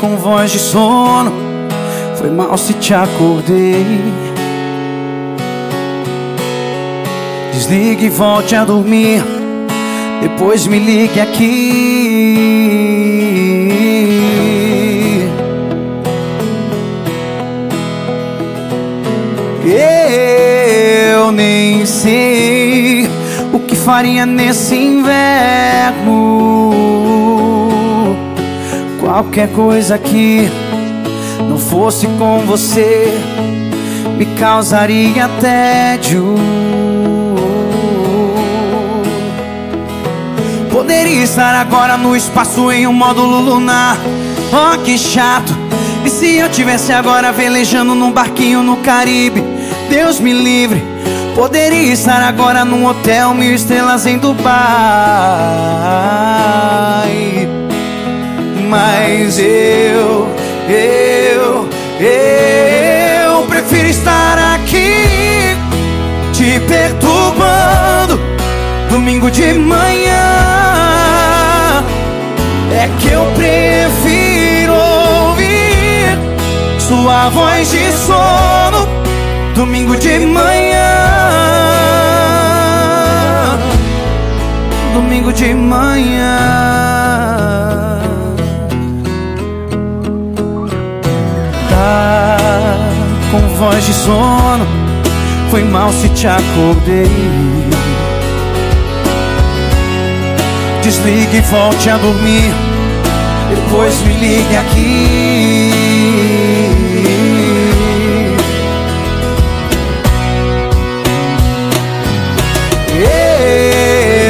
Com voz de sono, foi mal se te acordei. Desligue e volte a dormir, depois me ligue aqui. Eu nem sei o que faria nesse inverno. Qualquer coisa que não fosse com você me causaria tédio. Poderia estar agora no espaço em um módulo lunar. Oh, que chato! E se eu tivesse agora velejando num barquinho no Caribe? Deus me livre. Poderia estar agora num hotel mil estrelas em Dubai. Mas eu, eu, eu prefiro estar aqui te perturbando domingo de manhã. É que eu prefiro ouvir sua voz de sono domingo de manhã. Domingo de manhã. Voz de sono, foi mal se te acordei. Desligue e volte a dormir. Depois me ligue aqui.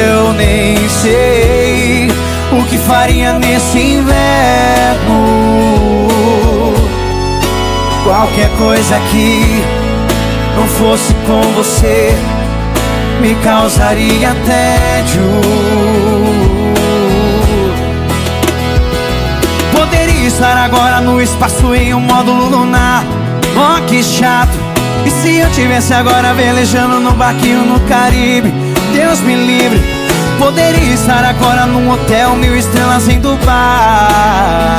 Eu nem sei o que faria nesse inverno. Qualquer coisa que não fosse com você me causaria tédio. Poderia estar agora no espaço em um módulo lunar. Oh, que chato! E se eu tivesse agora velejando no barquinho no Caribe? Deus me livre. Poderia estar agora num hotel mil estrelas em Dubai.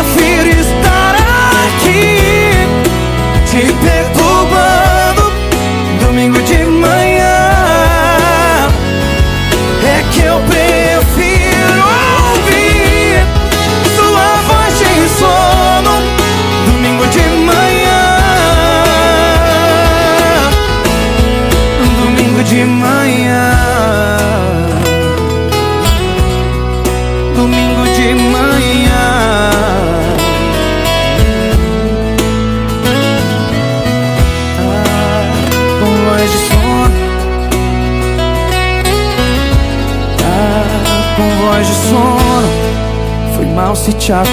Eu prefiro de sono. Foi mal se te acordei.